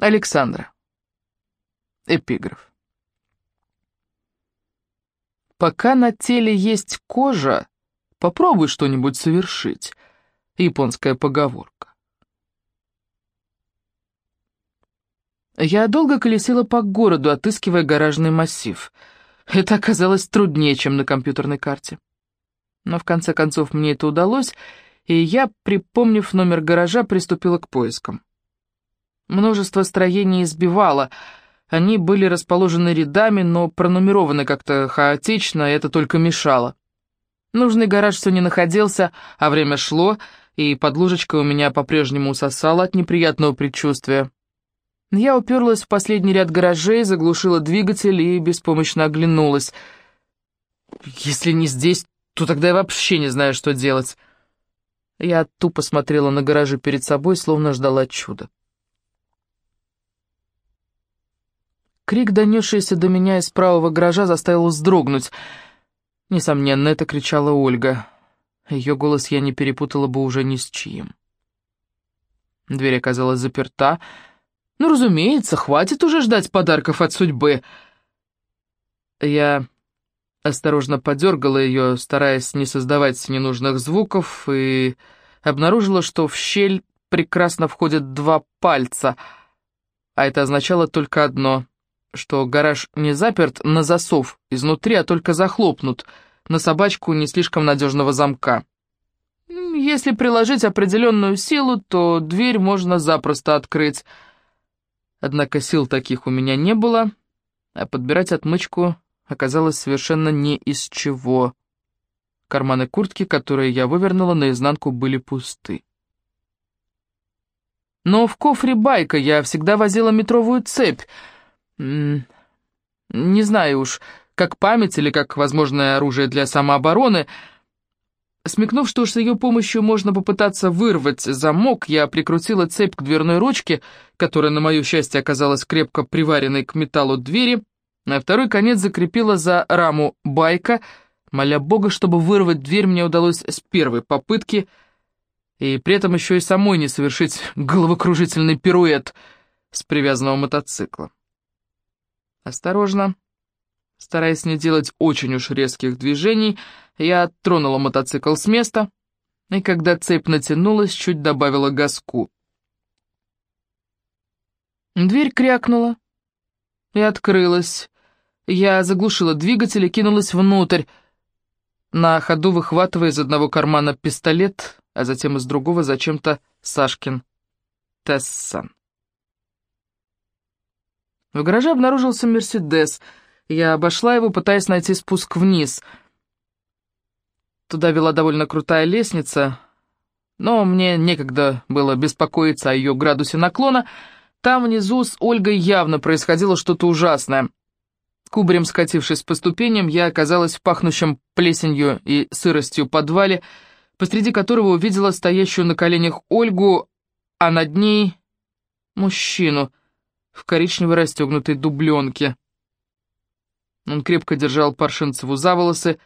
Александра. Эпиграф. Пока на теле есть кожа, попробуй что-нибудь совершить. Японская поговорка. Я долго колесила по городу, отыскивая гаражный массив. Это оказалось труднее, чем на компьютерной карте. Но в конце концов мне это удалось, и я, припомнив номер гаража, приступила к поискам. Множество строений избивало. Они были расположены рядами, но пронумерованы как-то хаотично, и это только мешало. Нужный гараж все не находился, а время шло, и под ложечкой у меня по-прежнему сосало от неприятного предчувствия. Я уперлась в последний ряд гаражей, заглушила двигатель и беспомощно оглянулась. «Если не здесь, то тогда я вообще не знаю, что делать». Я тупо смотрела на гаражи перед собой, словно ждала чуда. Крик, донесшийся до меня из правого гаража, заставил вздрогнуть. Несомненно, это кричала Ольга. Ее голос я не перепутала бы уже ни с чьим. Дверь оказалась заперта. Ну, разумеется, хватит уже ждать подарков от судьбы. Я осторожно подергала ее, стараясь не создавать ненужных звуков, и обнаружила, что в щель прекрасно входят два пальца, а это означало только одно что гараж не заперт на засов изнутри, а только захлопнут на собачку не слишком надежного замка. Если приложить определенную силу, то дверь можно запросто открыть. Однако сил таких у меня не было, а подбирать отмычку оказалось совершенно не из чего. Карманы куртки, которые я вывернула наизнанку, были пусты. Но в кофре байка я всегда возила метровую цепь — не знаю уж, как память или как возможное оружие для самообороны. Смекнув, что с ее помощью можно попытаться вырвать замок, я прикрутила цепь к дверной ручке, которая, на мое счастье, оказалась крепко приваренной к металлу двери, а второй конец закрепила за раму байка, моля бога, чтобы вырвать дверь мне удалось с первой попытки, и при этом еще и самой не совершить головокружительный пируэт с привязанного мотоцикла. Осторожно, стараясь не делать очень уж резких движений, я тронула мотоцикл с места, и когда цепь натянулась, чуть добавила газку. Дверь крякнула и открылась. Я заглушила двигатель и кинулась внутрь, на ходу выхватывая из одного кармана пистолет, а затем из другого зачем-то Сашкин Тессан. В гараже обнаружился «Мерседес». Я обошла его, пытаясь найти спуск вниз. Туда вела довольно крутая лестница, но мне некогда было беспокоиться о ее градусе наклона. Там внизу с Ольгой явно происходило что-то ужасное. Кубарем скатившись по ступеням, я оказалась в пахнущем плесенью и сыростью подвале, посреди которого увидела стоящую на коленях Ольгу, а над ней мужчину — в коричневой расстегнутой дубленке. Он крепко держал Паршинцеву за волосы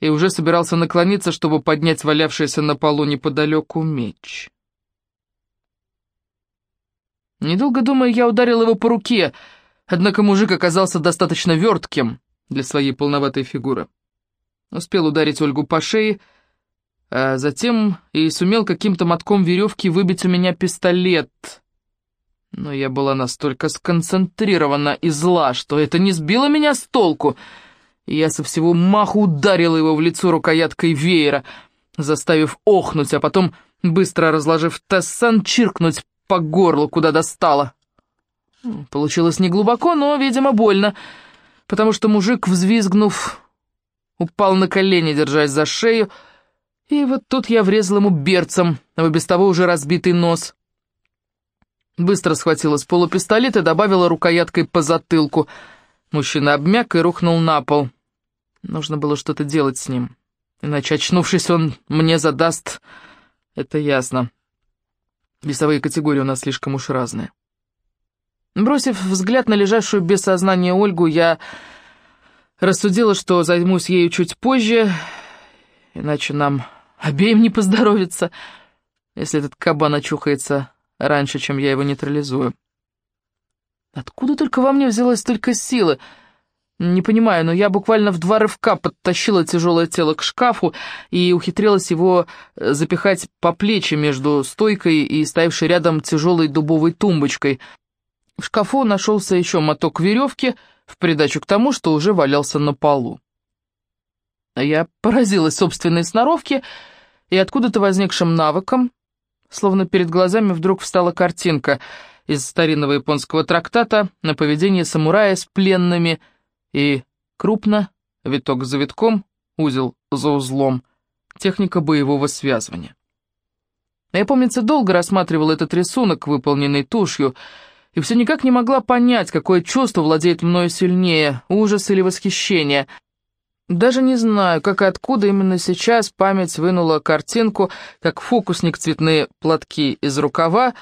и уже собирался наклониться, чтобы поднять валявшийся на полу неподалеку меч. Недолго думая, я ударил его по руке, однако мужик оказался достаточно вертким для своей полноватой фигуры. Успел ударить Ольгу по шее, а затем и сумел каким-то мотком веревки выбить у меня пистолет — но я была настолько сконцентрирована и зла, что это не сбило меня с толку. Я со всего маху ударила его в лицо рукояткой веера, заставив охнуть, а потом, быстро разложив тессан, чиркнуть по горлу, куда достала. Получилось не глубоко, но, видимо, больно, потому что мужик, взвизгнув, упал на колени, держась за шею, и вот тут я врезал ему берцем в без того уже разбитый нос — Быстро схватила с пола пистолет и добавила рукояткой по затылку. Мужчина обмяк и рухнул на пол. Нужно было что-то делать с ним. Иначе, очнувшись, он мне задаст... Это ясно. Весовые категории у нас слишком уж разные. Бросив взгляд на лежащую без сознания Ольгу, я рассудила, что займусь ею чуть позже, иначе нам обеим не поздоровится, если этот кабан очухается раньше, чем я его нейтрализую. Откуда только во мне взялось столько силы? Не понимаю, но я буквально в два рывка подтащила тяжелое тело к шкафу и ухитрилась его э, запихать по плечи между стойкой и стоявшей рядом тяжелой дубовой тумбочкой. В шкафу нашелся еще моток веревки в придачу к тому, что уже валялся на полу. Я поразилась собственной сноровке и откуда-то возникшим навыком, словно перед глазами вдруг встала картинка из старинного японского трактата на поведение самурая с пленными – и крупно, виток за витком, узел за узлом, техника боевого связывания. Я, помнится, долго рассматривал этот рисунок, выполненный тушью, и все никак не могла понять, какое чувство владеет мною сильнее, ужас или восхищение. Даже не знаю, как и откуда именно сейчас память вынула картинку, как фокусник цветные платки из рукава,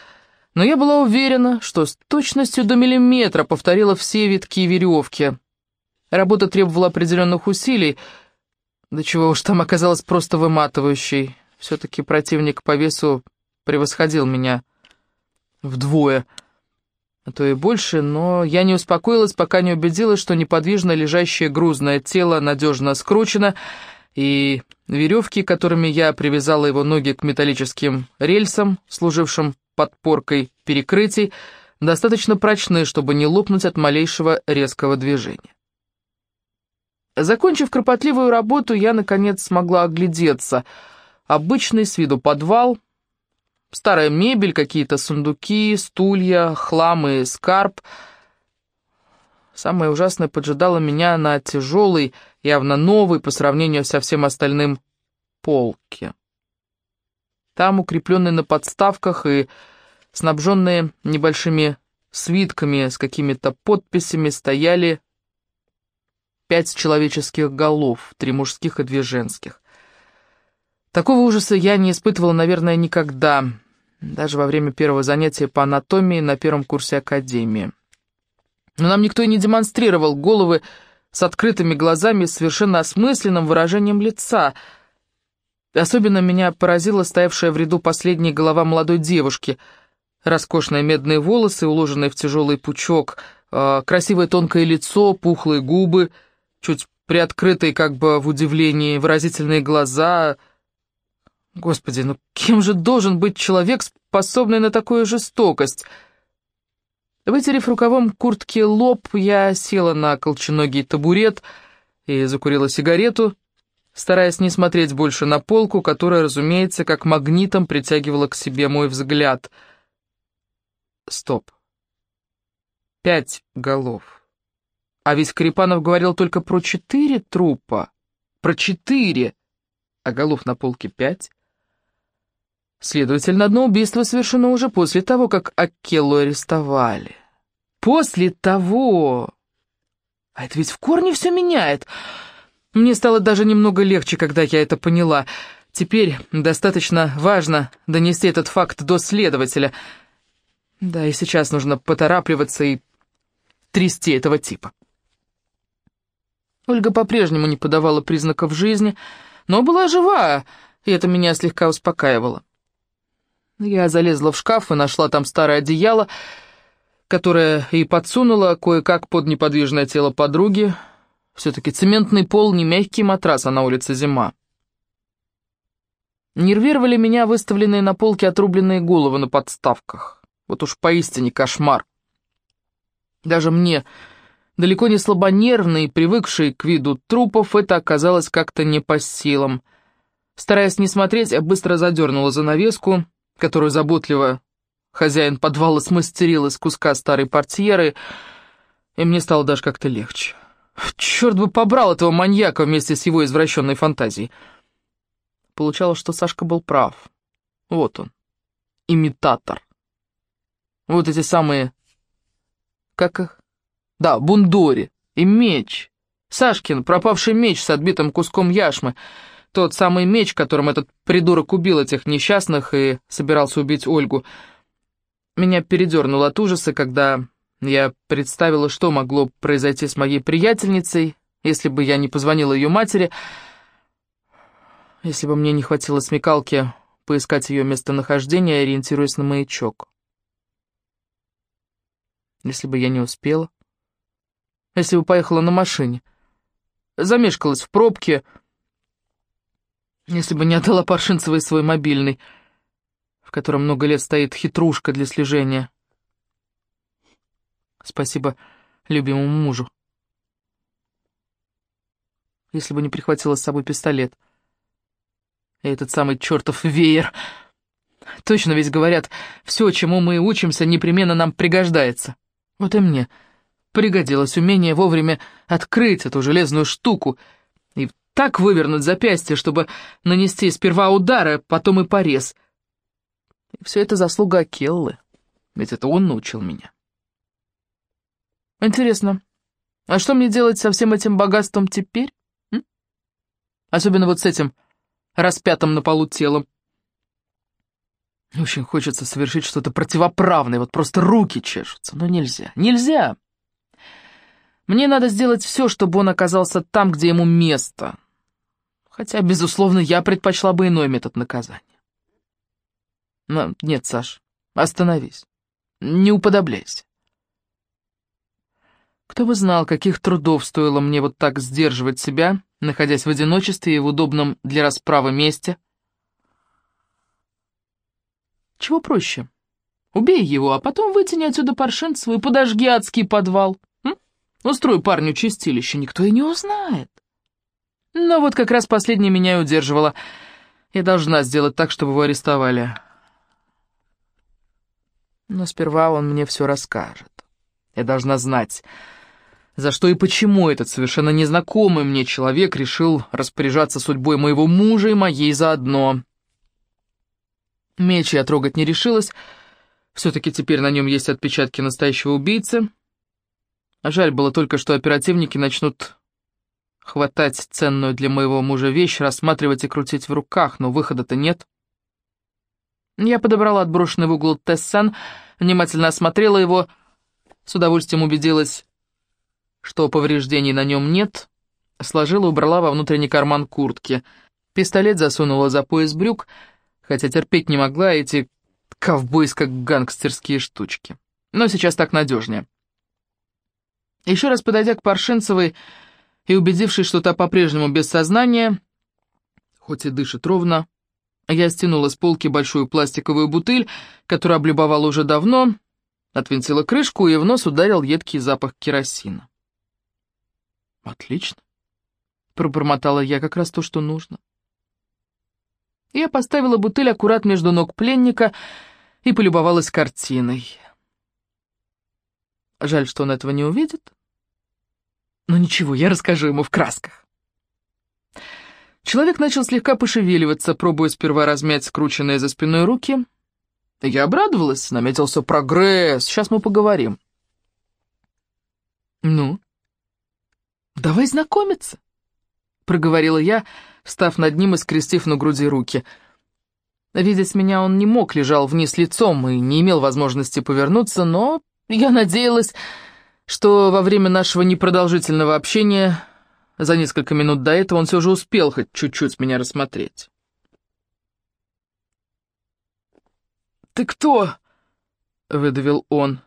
но я была уверена, что с точностью до миллиметра повторила все витки веревки, Работа требовала определенных усилий, до чего уж там оказалось просто выматывающей. Все-таки противник по весу превосходил меня вдвое, а то и больше, но я не успокоилась, пока не убедилась, что неподвижно лежащее грузное тело надежно скручено, и веревки, которыми я привязала его ноги к металлическим рельсам, служившим подпоркой перекрытий, достаточно прочны, чтобы не лопнуть от малейшего резкого движения. Закончив кропотливую работу, я, наконец, смогла оглядеться. Обычный с виду подвал, старая мебель, какие-то сундуки, стулья, хлам и скарб. Самое ужасное поджидало меня на тяжелой, явно новой по сравнению со всем остальным, полке. Там, укрепленные на подставках и снабженные небольшими свитками с какими-то подписями, стояли пять человеческих голов, три мужских и две женских. Такого ужаса я не испытывала, наверное, никогда, даже во время первого занятия по анатомии на первом курсе академии. Но нам никто и не демонстрировал головы с открытыми глазами с совершенно осмысленным выражением лица. Особенно меня поразила стоявшая в ряду последняя голова молодой девушки. Роскошные медные волосы, уложенные в тяжелый пучок, э, красивое тонкое лицо, пухлые губы — чуть приоткрытые как бы в удивлении выразительные глаза. Господи, ну кем же должен быть человек, способный на такую жестокость? Вытерев рукавом куртки лоб, я села на колченогий табурет и закурила сигарету, стараясь не смотреть больше на полку, которая, разумеется, как магнитом притягивала к себе мой взгляд. Стоп. Пять голов. А ведь Карипанов говорил только про четыре трупа. Про четыре. А голов на полке пять. Следовательно, одно убийство совершено уже после того, как Акеллу арестовали. После того... А это ведь в корне все меняет. Мне стало даже немного легче, когда я это поняла. Теперь достаточно важно донести этот факт до следователя. Да, и сейчас нужно поторапливаться и трясти этого типа. Ольга по-прежнему не подавала признаков жизни, но была жива, и это меня слегка успокаивало. Я залезла в шкаф и нашла там старое одеяло, которое и подсунула кое-как под неподвижное тело подруги. Все-таки цементный пол, не мягкий матрас, а на улице зима. Нервировали меня выставленные на полке отрубленные головы на подставках. Вот уж поистине кошмар. Даже мне Далеко не слабонервный, привыкший к виду трупов, это оказалось как-то не по силам. Стараясь не смотреть, я быстро задернула занавеску, которую заботливо хозяин подвала смастерил из куска старой портьеры, и мне стало даже как-то легче. Черт бы побрал этого маньяка вместе с его извращенной фантазией. Получалось, что Сашка был прав. Вот он, имитатор. Вот эти самые... Как их? Да, бундори. И меч. Сашкин, пропавший меч с отбитым куском яшмы. Тот самый меч, которым этот придурок убил этих несчастных и собирался убить Ольгу. Меня передернуло от ужаса, когда я представила, что могло произойти с моей приятельницей, если бы я не позвонила ее матери, если бы мне не хватило смекалки поискать ее местонахождение, ориентируясь на маячок. Если бы я не успела. Если бы поехала на машине. Замешкалась в пробке. Если бы не отдала Паршинцевой свой мобильный, в котором много лет стоит хитрушка для слежения. Спасибо любимому мужу. Если бы не прихватила с собой пистолет. И этот самый чертов веер. Точно ведь говорят, все, чему мы учимся, непременно нам пригождается. Вот и мне пригодилось умение вовремя открыть эту железную штуку так вывернуть запястье, чтобы нанести сперва удар, а потом и порез. И все это заслуга Акеллы, ведь это он научил меня. Интересно, а что мне делать со всем этим богатством теперь? М? Особенно вот с этим распятым на полу телом. Очень хочется совершить что-то противоправное, вот просто руки чешутся, но нельзя, нельзя. Мне надо сделать все, чтобы он оказался там, где ему место. Хотя, безусловно, я предпочла бы иной метод наказания. Но нет, Саш, остановись, не уподобляйся. Кто бы знал, каких трудов стоило мне вот так сдерживать себя, находясь в одиночестве и в удобном для расправы месте — чего проще? Убей его, а потом вытяни отсюда Паршинцева и подожги адский подвал. М? Устрой парню чистилище, никто и не узнает. Но вот как раз последнее меня и удерживало. Я должна сделать так, чтобы его арестовали. Но сперва он мне все расскажет. Я должна знать, за что и почему этот совершенно незнакомый мне человек решил распоряжаться судьбой моего мужа и моей заодно. Меч я трогать не решилась. Все-таки теперь на нем есть отпечатки настоящего убийцы. Жаль было только, что оперативники начнут хватать ценную для моего мужа вещь, рассматривать и крутить в руках, но выхода-то нет. Я подобрала отброшенный в угол Тессан, внимательно осмотрела его, с удовольствием убедилась, что повреждений на нем нет, сложила и убрала во внутренний карман куртки. Пистолет засунула за пояс брюк — хотя терпеть не могла эти ковбойско-гангстерские штучки. Но сейчас так надежнее. Еще раз подойдя к Паршинцевой и убедившись, что та по-прежнему без сознания, хоть и дышит ровно, я стянула с полки большую пластиковую бутыль, которую облюбовала уже давно, отвинтила крышку и в нос ударил едкий запах керосина. «Отлично», — пробормотала я, как раз то, что нужно. Я поставила бутыль аккурат между ног пленника и полюбовалась картиной. Жаль, что он этого не увидит. Но ничего, я расскажу ему в красках. Человек начал слегка пошевеливаться, пробуя сперва размять скрученные за спиной руки. Я обрадовалась, наметился прогресс, сейчас мы поговорим. «Ну, давай знакомиться», — проговорила я, — встав над ним и скрестив на груди руки. Видеть меня он не мог, лежал вниз лицом и не имел возможности повернуться, но я надеялась, что во время нашего непродолжительного общения, за несколько минут до этого, он все же успел хоть чуть-чуть меня рассмотреть. «Ты кто?» — выдавил он.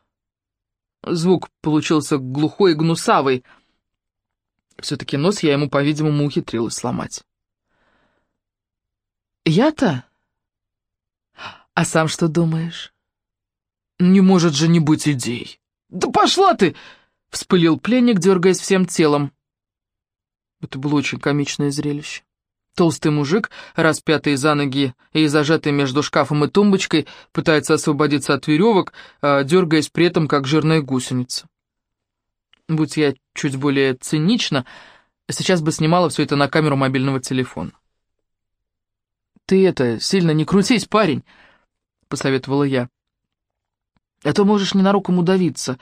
Звук получился глухой и гнусавый. Все-таки нос я ему, по-видимому, ухитрилась сломать. «Я-то? А сам что думаешь?» «Не может же не быть идей!» «Да пошла ты!» — вспылил пленник, дергаясь всем телом. Это было очень комичное зрелище. Толстый мужик, распятый за ноги и зажатый между шкафом и тумбочкой, пытается освободиться от веревок, а дергаясь при этом, как жирная гусеница. Будь я чуть более цинична, сейчас бы снимала все это на камеру мобильного телефона. «Ты это, сильно не крутись, парень», — посоветовала я. «А то можешь ненароком удавиться.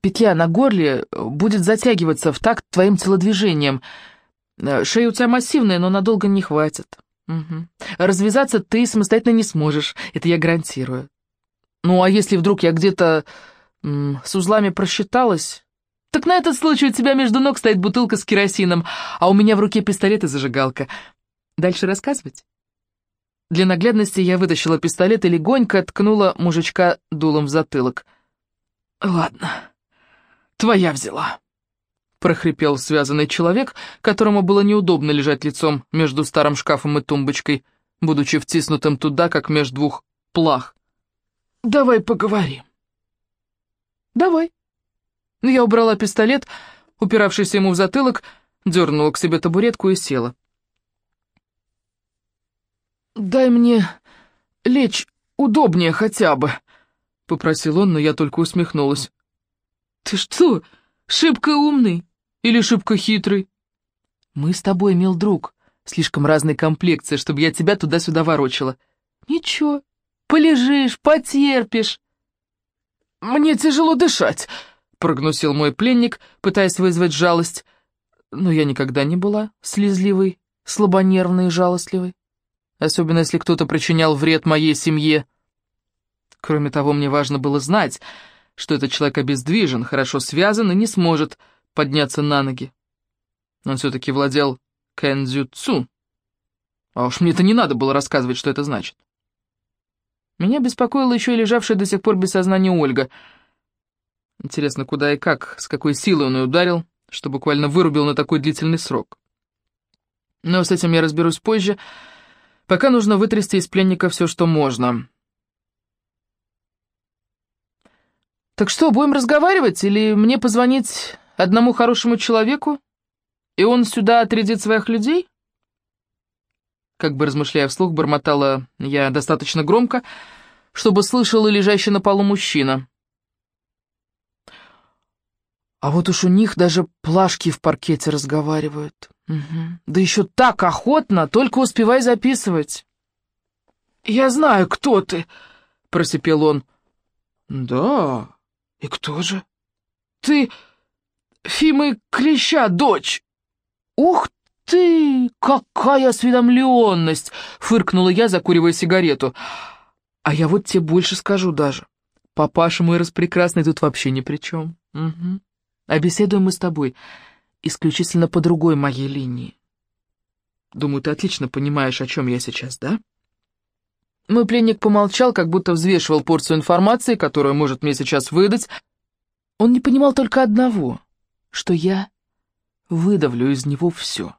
Петля на горле будет затягиваться в такт твоим телодвижением. Шея у тебя массивная, но надолго не хватит. Угу. Развязаться ты самостоятельно не сможешь, это я гарантирую. Ну, а если вдруг я где-то с узлами просчиталась, так на этот случай у тебя между ног стоит бутылка с керосином, а у меня в руке пистолет и зажигалка. Дальше рассказывать?» Для наглядности я вытащила пистолет и легонько ткнула мужичка дулом в затылок. «Ладно, твоя взяла», — прохрипел связанный человек, которому было неудобно лежать лицом между старым шкафом и тумбочкой, будучи втиснутым туда, как между двух плах. «Давай поговорим». «Давай». Я убрала пистолет, упиравшийся ему в затылок, дернула к себе табуретку и села. «Дай мне лечь удобнее хотя бы», — попросил он, но я только усмехнулась. «Ты что, шибко умный или шибко хитрый?» «Мы с тобой, мил друг, слишком разной комплекции, чтобы я тебя туда-сюда ворочила». «Ничего, полежишь, потерпишь». «Мне тяжело дышать», — прогнусил мой пленник, пытаясь вызвать жалость. Но я никогда не была слезливой, слабонервной и жалостливой. Особенно, если кто-то причинял вред моей семье. Кроме того, мне важно было знать, что этот человек обездвижен, хорошо связан и не сможет подняться на ноги. Он все-таки владел кэнзюцу. А уж мне это не надо было рассказывать, что это значит. Меня беспокоила еще и лежавшая до сих пор без сознания Ольга. Интересно, куда и как, с какой силой он ее ударил, что буквально вырубил на такой длительный срок. Но с этим я разберусь позже, пока нужно вытрясти из пленника все, что можно. «Так что, будем разговаривать, или мне позвонить одному хорошему человеку, и он сюда отрядит своих людей?» Как бы размышляя вслух, бормотала я достаточно громко, чтобы слышал и лежащий на полу мужчина. А вот уж у них даже плашки в паркете разговаривают. Угу. Да еще так охотно, только успевай записывать. «Я знаю, кто ты», — просипел он. «Да, «И кто же?» «Ты Фимы Клеща, дочь!» «Ух ты, какая осведомленность!» — фыркнула я, закуривая сигарету. «А я вот тебе больше скажу даже. Папаша мой распрекрасный тут вообще ни при чем. Угу. А беседуем мы с тобой исключительно по другой моей линии. Думаю, ты отлично понимаешь, о чем я сейчас, да?» Мой пленник помолчал, как будто взвешивал порцию информации, которую может мне сейчас выдать. Он не понимал только одного, что я выдавлю из него все.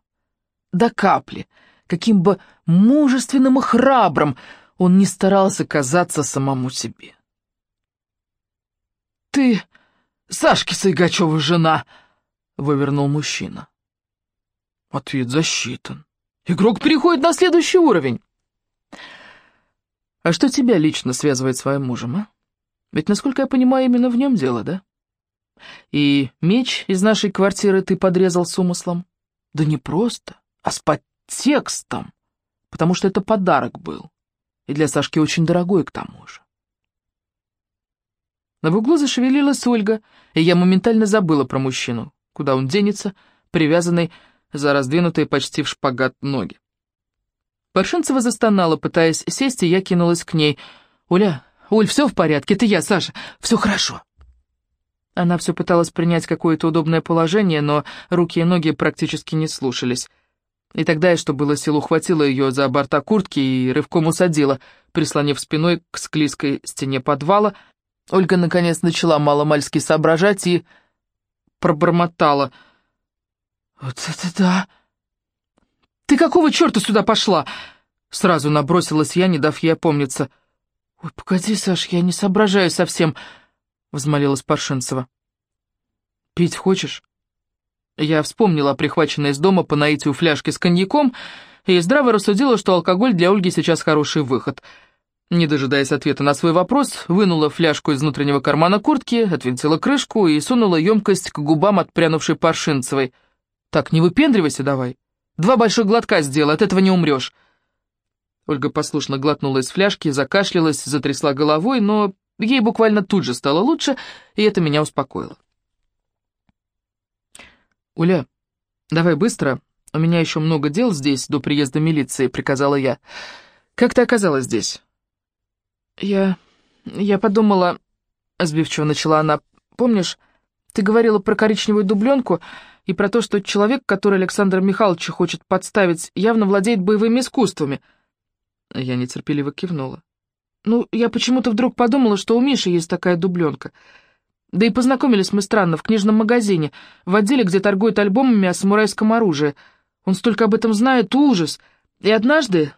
До капли, каким бы мужественным и храбрым он не старался казаться самому себе. «Ты Сашки Сайгачева жена!» — вывернул мужчина. Ответ засчитан. Игрок переходит на следующий уровень. А что тебя лично связывает с своим мужем, а? Ведь, насколько я понимаю, именно в нем дело, да? И меч из нашей квартиры ты подрезал с умыслом? Да не просто, а с подтекстом, потому что это подарок был. И для Сашки очень дорогой к тому же. На углу зашевелилась Ольга, и я моментально забыла про мужчину. Куда он денется, привязанный за раздвинутые почти в шпагат ноги. Паршинцева застонала, пытаясь сесть, и я кинулась к ней. «Оля, Оль, все в порядке, это я, Саша, все хорошо». Она все пыталась принять какое-то удобное положение, но руки и ноги практически не слушались. И тогда я, что было сил, ухватила ее за борта куртки и рывком усадила, прислонив спиной к склизкой стене подвала. Ольга, наконец, начала маломальски соображать и пробормотала. «Вот это да!» «Ты какого черта сюда пошла?» Сразу набросилась я, не дав ей опомниться. «Ой, погоди, Саш, я не соображаю совсем», — взмолилась Паршинцева. «Пить хочешь?» Я вспомнила о прихваченной из дома по наитию фляжке с коньяком и здраво рассудила, что алкоголь для Ольги сейчас хороший выход. Не дожидаясь ответа на свой вопрос, вынула фляжку из внутреннего кармана куртки, отвинтила крышку и сунула емкость к губам отпрянувшей Паршинцевой. «Так, не выпендривайся давай». Два больших глотка сделай, от этого не умрешь». Ольга послушно глотнула из фляжки, закашлялась, затрясла головой, но ей буквально тут же стало лучше, и это меня успокоило. «Уля, давай быстро, у меня еще много дел здесь до приезда милиции», — приказала я. «Как ты оказалась здесь?» «Я... я подумала...» — сбивчиво начала она. «Помнишь, ты говорила про коричневую дубленку...» и про то, что человек, который Александр Михайлович хочет подставить, явно владеет боевыми искусствами. Я нетерпеливо кивнула. Ну, я почему-то вдруг подумала, что у Миши есть такая дубленка. Да и познакомились мы странно, в книжном магазине, в отделе, где торгуют альбомами о самурайском оружии. Он столько об этом знает, ужас. И однажды,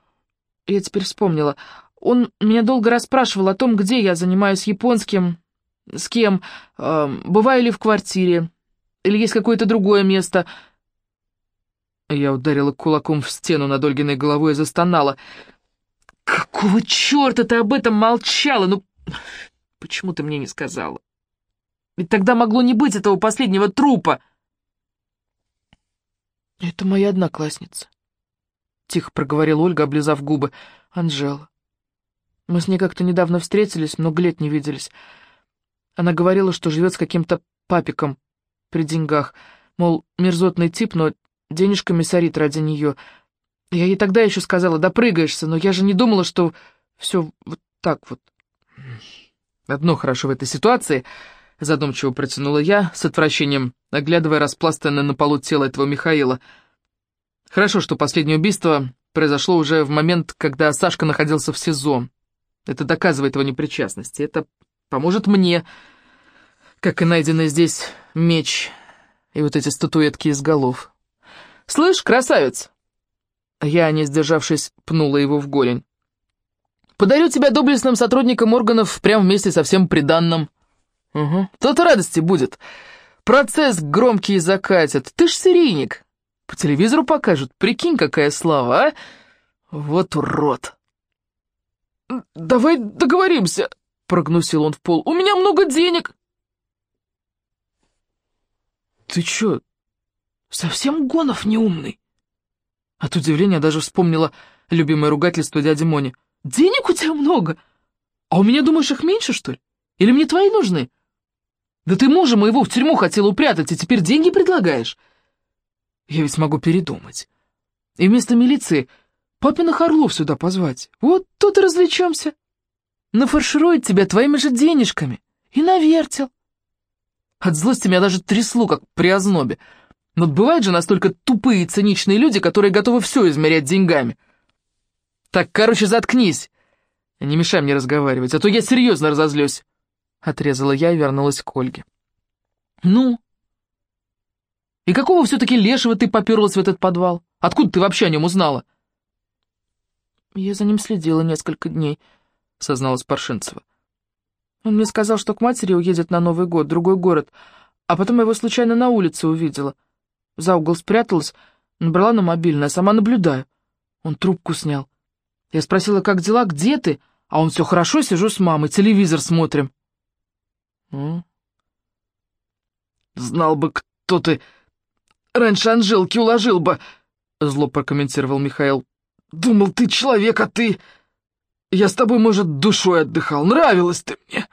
я теперь вспомнила, он меня долго расспрашивал о том, где я занимаюсь японским, с кем, э, бываю ли в квартире, или есть какое-то другое место. Я ударила кулаком в стену над Ольгиной головой и застонала. «Какого черта ты об этом молчала? Ну, почему ты мне не сказала? Ведь тогда могло не быть этого последнего трупа!» «Это моя одноклассница», — тихо проговорила Ольга, облизав губы. «Анжела. Мы с ней как-то недавно встретились, много лет не виделись. Она говорила, что живет с каким-то папиком при деньгах. Мол, мерзотный тип, но денежками сорит ради нее. Я ей тогда еще сказала, допрыгаешься, но я же не думала, что все вот так вот. Одно хорошо в этой ситуации, задумчиво протянула я, с отвращением, оглядывая распластанное на полу тело этого Михаила. Хорошо, что последнее убийство произошло уже в момент, когда Сашка находился в СИЗО. Это доказывает его непричастность. Это поможет мне, как и найденный здесь меч и вот эти статуэтки из голов. «Слышь, красавец!» Я, не сдержавшись, пнула его в голень. «Подарю тебя доблестным сотрудникам органов прямо вместе со всем приданным». «Угу, то-то радости будет. Процесс громкий закатят. Ты ж серийник. По телевизору покажут. Прикинь, какая слава, а? Вот урод!» «Давай договоримся», — прогнусил он в пол. «У меня много денег». «Ты чё, совсем Гонов неумный?» От удивления даже вспомнила любимое ругательство дяди Мони. «Денег у тебя много? А у меня, думаешь, их меньше, что ли? Или мне твои нужны? Да ты мужа моего в тюрьму хотел упрятать, и теперь деньги предлагаешь? Я ведь могу передумать. И вместо милиции папиных орлов сюда позвать. Вот тут и развлечемся. Нафарширует тебя твоими же денежками. И навертел. От злости меня даже трясло, как при ознобе. Но бывают же настолько тупые и циничные люди, которые готовы все измерять деньгами. Так, короче, заткнись. Не мешай мне разговаривать, а то я серьезно разозлюсь. Отрезала я и вернулась к Ольге. Ну? И какого все-таки лешего ты поперлась в этот подвал? Откуда ты вообще о нем узнала? — «Я за ним следила несколько дней», — созналась Паршинцева. «Он мне сказал, что к матери уедет на Новый год, другой город, а потом я его случайно на улице увидела. За угол спряталась, набрала на мобильный, а сама наблюдаю. Он трубку снял. Я спросила, как дела, где ты? А он все хорошо, сижу с мамой, телевизор смотрим». «М? «Знал бы, кто ты, раньше Анжелки уложил бы», — зло прокомментировал Михаил. Думал, ты человек, а ты... Я с тобой, может, душой отдыхал. Нравилась ты мне.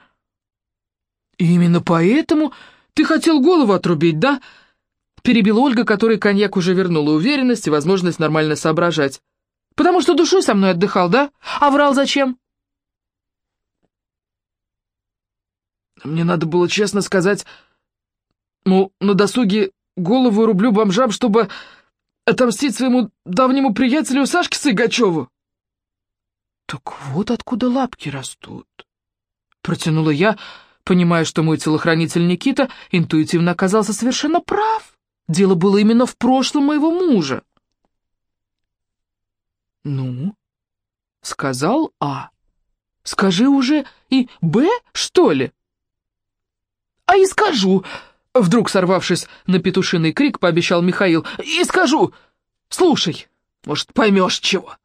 И именно поэтому ты хотел голову отрубить, да? Перебила Ольга, которой коньяк уже вернула уверенность и возможность нормально соображать. Потому что душой со мной отдыхал, да? А врал зачем? Мне надо было честно сказать, мол, на досуге голову рублю бомжам, чтобы Отомстить своему давнему приятелю Сашке Сыгачеву? Так вот откуда лапки растут. Протянула я, понимая, что мой телохранитель Никита интуитивно оказался совершенно прав. Дело было именно в прошлом моего мужа. «Ну?» — сказал А. «Скажи уже и Б, что ли?» «А и скажу!» Вдруг, сорвавшись на петушиный крик, пообещал Михаил. «И скажу! Слушай, может, поймешь чего!»